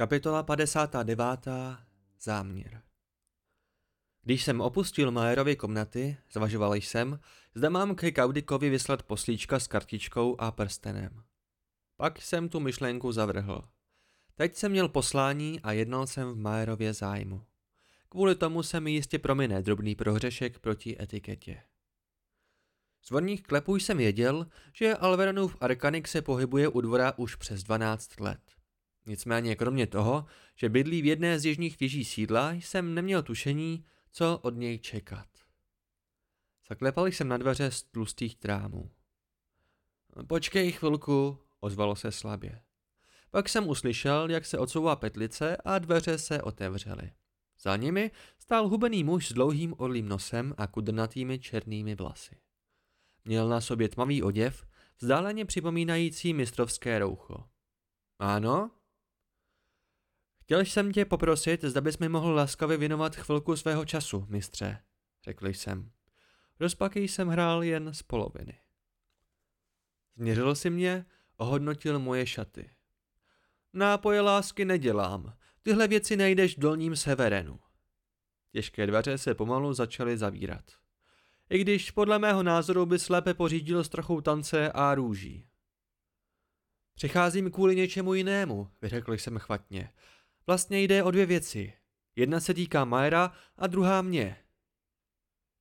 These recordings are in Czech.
Kapitola 59. Záměr Když jsem opustil Majerovy komnaty, zvažoval jsem, zda mám ke Kaudikovi vyslat poslíčka s kartičkou a prstenem. Pak jsem tu myšlenku zavrhl. Teď jsem měl poslání a jednal jsem v Majerově zájmu. Kvůli tomu se mi jistě promine drobný prohřešek proti etiketě. Z vodních klepů jsem věděl, že Alveranův Arkanik se pohybuje u dvora už přes 12 let. Nicméně kromě toho, že bydlí v jedné z jižních věží sídla, jsem neměl tušení, co od něj čekat. Zaklepal jsem na dveře z tlustých trámů. Počkej chvilku, ozvalo se slabě. Pak jsem uslyšel, jak se odsouvá petlice a dveře se otevřely. Za nimi stál hubený muž s dlouhým orlým nosem a kudrnatými černými vlasy. Měl na sobě tmavý oděv, vzdáleně připomínající mistrovské roucho. Ano, Chtěl jsem tě poprosit, zda bys mi mohl laskavě věnovat chvilku svého času, mistře, řekl jsem. Rozpaky jsem hrál jen z poloviny. Změřil si mě, ohodnotil moje šaty. Nápoje lásky nedělám, tyhle věci nejdeš v dolním severenu. Těžké dveře se pomalu začaly zavírat. I když podle mého názoru bys lépe pořídil s trochou tance a růží. Přicházím kvůli něčemu jinému, vyřekl jsem chvatně. Vlastně jde o dvě věci. Jedna se týká Majera a druhá mě.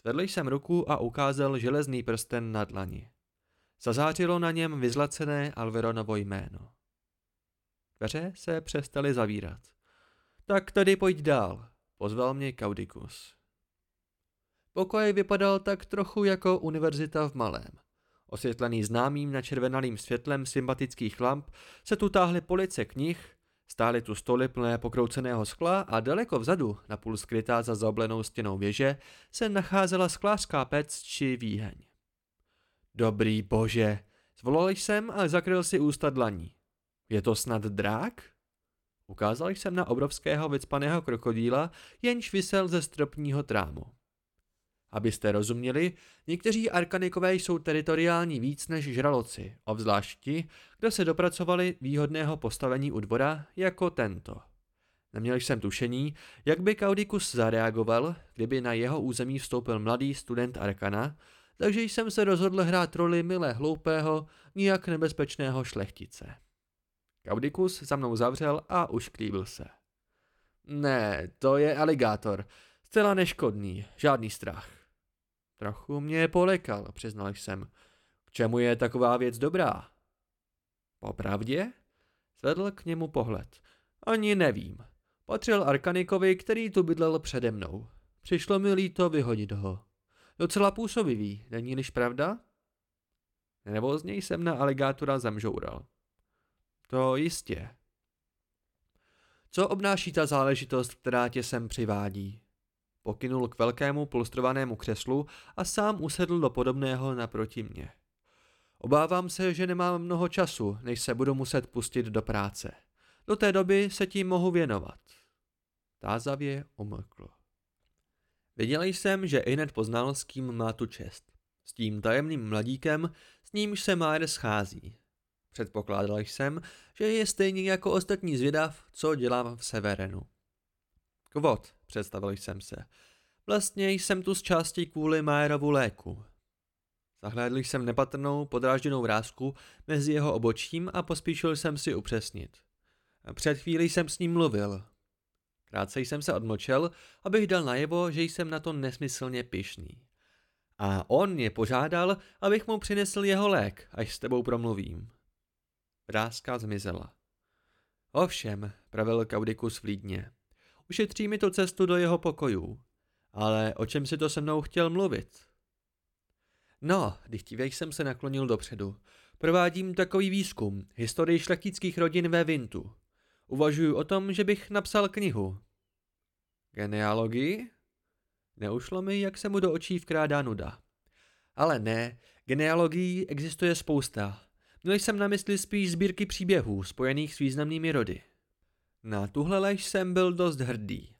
Zvedl jsem ruku a ukázal železný prsten na dlani. Zazářilo na něm vyzlacené Alveronovo jméno. Dveře se přestaly zavírat. Tak tady pojď dál, pozval mě Kaudikus. Pokoj vypadal tak trochu jako univerzita v malém. Osvětlený známým načervenalým světlem sympatických lamp se tu táhly police knih, Stály tu stoly plné pokrouceného skla a daleko vzadu, napůl skrytá za zaoblenou stěnou věže, se nacházela sklářská pec či výheň. Dobrý bože, zvolal jsem a zakryl si ústa dlaní. Je to snad drák? Ukázal jsem na obrovského vycpaného krokodýla, jenž vysel ze stropního trámu. Abyste rozuměli, někteří arkanikové jsou teritoriální víc než žraloci, obzvlášť ti, kdo se dopracovali výhodného postavení u dvora jako tento. Neměl jsem tušení, jak by Kaudikus zareagoval, kdyby na jeho území vstoupil mladý student Arkana, takže jsem se rozhodl hrát roli milé hloupého, nijak nebezpečného šlechtice. Kaudikus za mnou zavřel a už klíbil se. Ne, to je aligátor, zcela neškodný, žádný strach. Trochu mě polekal, přiznal jsem. K čemu je taková věc dobrá? Popravdě? Zvedl k němu pohled. Ani nevím. Patřil Arkanikovi, který tu bydlel přede mnou. Přišlo mi líto vyhodit ho. Docela působivý, není-liž pravda? Nebo z něj jsem na aligátora zamžoural. To jistě. Co obnáší ta záležitost, která tě sem přivádí? Pokynul k velkému polstrovanému křeslu a sám usedl do podobného naproti mě. Obávám se, že nemám mnoho času, než se budu muset pustit do práce. Do té doby se tím mohu věnovat. Tázavě umlkl. Viděl jsem, že ihned poznal, s kým má tu čest. S tím tajemným mladíkem, s nímž se Majer schází. Předpokládal jsem, že je stejně jako ostatní zvědav, co dělám v Severenu. Kvot, představil jsem se. Vlastně jsem tu z části kvůli Majerovu léku. Zahlédl jsem nepatrnou podrážděnou vrázku mezi jeho obočím a pospíšil jsem si upřesnit. Před chvílí jsem s ním mluvil. Krátce jsem se odmlčel, abych dal najevo, že jsem na to nesmyslně pišný. A on mě požádal, abych mu přinesl jeho lék, až s tebou promluvím. Vrázka zmizela. Ovšem, pravil Kaudikus vlídně. Ušetří mi to cestu do jeho pokojů. Ale o čem si to se mnou chtěl mluvit? No, dychtivě jsem se naklonil dopředu. Provádím takový výzkum, historii šlechtických rodin ve Vintu. Uvažuji o tom, že bych napsal knihu. Genealogii? Neušlo mi, jak se mu do očí vkrádá nuda. Ale ne, genealogií existuje spousta. Měl jsem na mysli spíš sbírky příběhů spojených s významnými rody. Na tuhle lež jsem byl dost hrdý.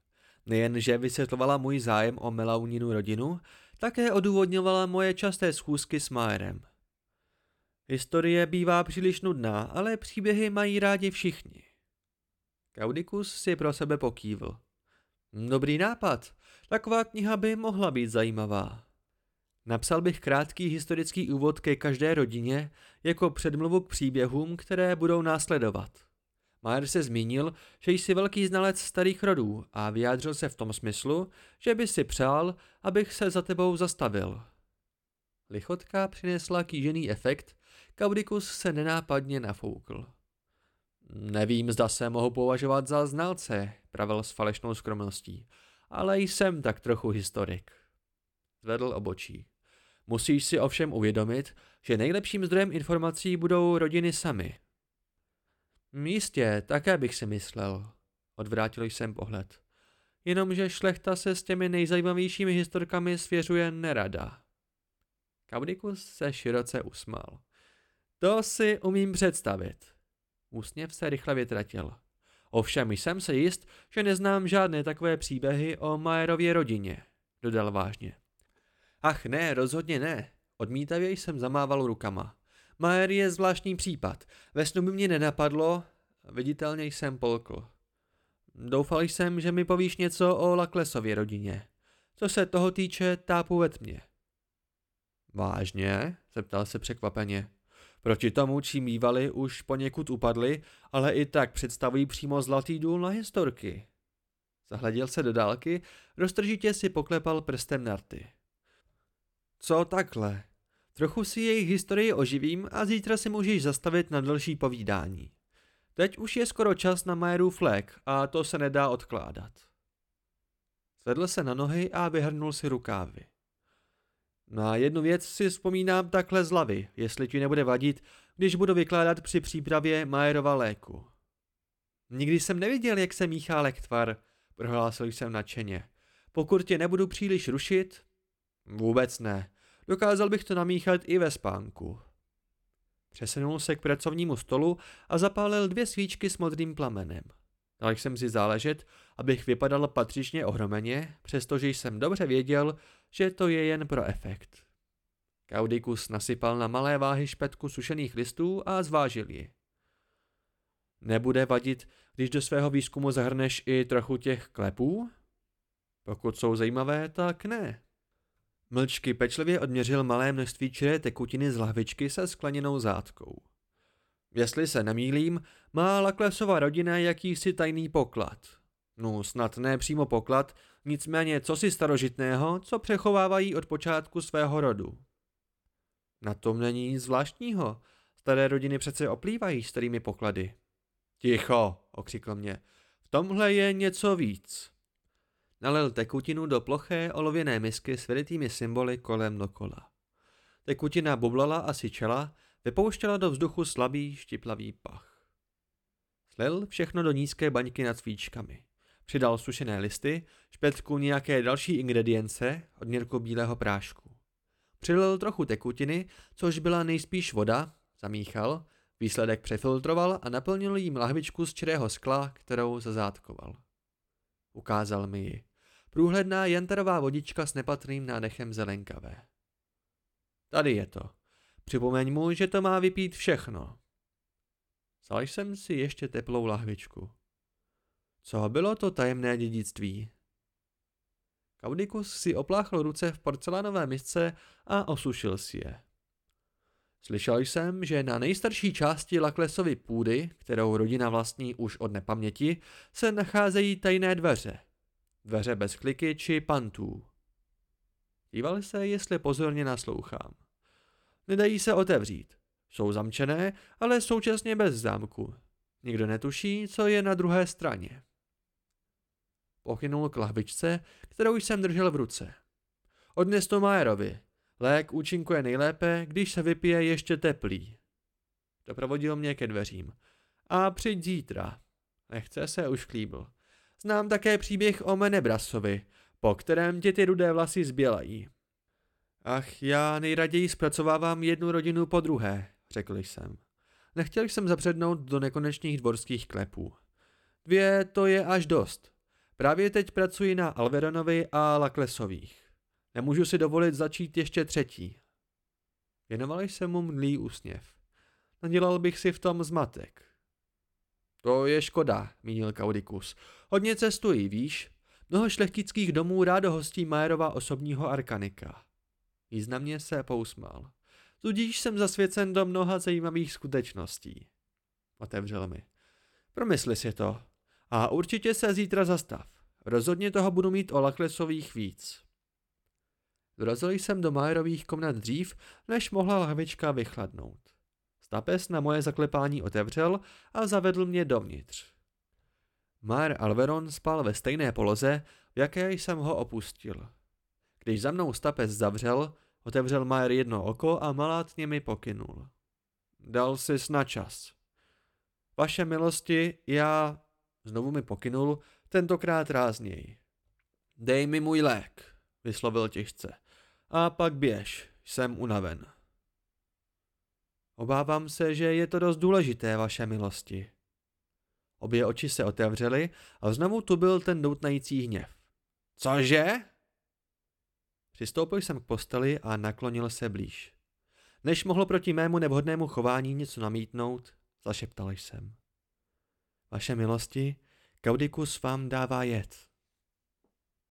Nejen, že vysvětlovala můj zájem o Melauninu rodinu, také odůvodňovala moje časté schůzky s Majerem. Historie bývá příliš nudná, ale příběhy mají rádi všichni. Kaudikus si pro sebe pokývl. Dobrý nápad, taková kniha by mohla být zajímavá. Napsal bych krátký historický úvod ke každé rodině jako předmluvu k příběhům, které budou následovat. Mayer se zmínil, že jsi velký znalec starých rodů a vyjádřil se v tom smyslu, že by si přál, abych se za tebou zastavil. Lichotka přinesla kýžený efekt, Kaudikus se nenápadně nafoukl. Nevím, zda se mohu považovat za znalce, pravil s falešnou skromností, ale jsem tak trochu historik. Zvedl obočí. Musíš si ovšem uvědomit, že nejlepším zdrojem informací budou rodiny samy. Jistě, také bych si myslel. Odvrátil jsem pohled. Jenomže šlechta se s těmi nejzajímavějšími historkami svěřuje nerada. Kaudikus se široce usmál. To si umím představit. Úsměv se rychle vytratil. Ovšem jsem se jist, že neznám žádné takové příběhy o Majerově rodině, dodal vážně. Ach ne, rozhodně ne. Odmítavě jsem zamával rukama. Majer je zvláštní případ. Ve snu by mě nenapadlo, viditelně jsem polkl. Doufal jsem, že mi povíš něco o Laklesově rodině. Co se toho týče, tápu ve tmě. Vážně? zeptal se překvapeně. Proti tomu, čím mývali, už poněkud upadli, ale i tak představují přímo zlatý důl na historky. Zahleděl se do dálky, roztržitě si poklepal prstem na rty. Co takhle? Trochu si jejich historii oživím a zítra si můžeš zastavit na další povídání. Teď už je skoro čas na Majerův flek a to se nedá odkládat. Zvedl se na nohy a vyhrnul si rukávy. Na jednu věc si vzpomínám takhle z hlavy, jestli ti nebude vadit, když budu vykládat při přípravě Majerova léku. Nikdy jsem neviděl, jak se míchá lektvar, prohlásil jsem nadšeně. Pokud tě nebudu příliš rušit? Vůbec ne. Dokázal bych to namíchat i ve spánku. Přesunul se k pracovnímu stolu a zapálil dvě svíčky s modrým plamenem. Dal jsem si záležet, abych vypadal patřičně ohromeně, přestože jsem dobře věděl, že to je jen pro efekt. Kaudikus nasypal na malé váhy špetku sušených listů a zvážil ji. Nebude vadit, když do svého výzkumu zahrneš i trochu těch klepů? Pokud jsou zajímavé, tak ne. Mlčky pečlivě odměřil malé množství čiré tekutiny z lahvičky se skleněnou zátkou. Jestli se nemýlím, má Laklesova rodina jakýsi tajný poklad. No, snad ne přímo poklad, nicméně co si starožitného, co přechovávají od počátku svého rodu. Na tom není nic zvláštního. Staré rodiny přece oplývají starými poklady. Ticho, okřikl mě. V tomhle je něco víc. Nalil tekutinu do ploché olověné misky s velikými symboly kolem dokola. Tekutina bublala a syčela, vypouštěla do vzduchu slabý, štiplavý pach. Slil všechno do nízké baňky nad svíčkami. Přidal sušené listy, špetku nějaké další ingredience, odměrku bílého prášku. Přilil trochu tekutiny, což byla nejspíš voda, zamíchal, výsledek přefiltroval a naplnil jí lahvičku z čirého skla, kterou zazátkoval. Ukázal mi ji. Průhledná jantarová vodička s nepatrným nádechem zelenkavé. Tady je to. Připomeň mu, že to má vypít všechno. Vzal jsem si ještě teplou lahvičku. Co bylo to tajemné dědictví? Kaudikus si opláchl ruce v porcelánové misce a osušil si je. Slyšel jsem, že na nejstarší části Laklesovy půdy, kterou rodina vlastní už od nepaměti, se nacházejí tajné dveře. Dveře bez kliky či pantů. Díval se, jestli pozorně naslouchám. Nedají se otevřít. Jsou zamčené, ale současně bez zámku. Nikdo netuší, co je na druhé straně. Pochynul k lahvičce, kterou jsem držel v ruce. Odnes to Majerovi. Lék účinkuje nejlépe, když se vypije ještě teplý. Doprovodil mě ke dveřím. A přijď zítra. Nechce se už klíbl. Znám také příběh o Menebrasovi, po kterém tě ty rudé vlasy zbělají. Ach, já nejraději zpracovávám jednu rodinu po druhé, řekl jsem. Nechtěl jsem zapřednout do nekonečných dvorských klepů. Dvě to je až dost. Právě teď pracuji na Alveronovi a Laklesových. Nemůžu si dovolit začít ještě třetí. Věnoval jsem mu mdlý úsměv. Nadělal bych si v tom zmatek. To je škoda, mínil Kaudikus. Hodně cestují, víš? Mnoho šlechtických domů rádo hostí Majerova osobního arkanika. Významně se pousmál. Tudíž jsem zasvěcen do mnoha zajímavých skutečností. Otevřel mi. Promysli si to. A určitě se zítra zastav. Rozhodně toho budu mít o Laklesových víc. Dorazil jsem do Majerových komnat dřív, než mohla lahvička vychladnout. Stapes na moje zaklepání otevřel a zavedl mě dovnitř. Majer Alveron spal ve stejné poloze, v jaké jsem ho opustil. Když za mnou Stapes zavřel, otevřel Majer jedno oko a malátně mi pokynul. Dal si na čas. Vaše milosti, já... Znovu mi pokynul, tentokrát rázněji. Dej mi můj lék, vyslovil těžce. A pak běž, jsem unaven. Obávám se, že je to dost důležité, vaše milosti. Obě oči se otevřely a znovu tu byl ten doutnající hněv. Cože? Přistoupil jsem k posteli a naklonil se blíž. Než mohl proti mému nevhodnému chování něco namítnout, zašeptal jsem. Vaše milosti, Kaudikus vám dává jet.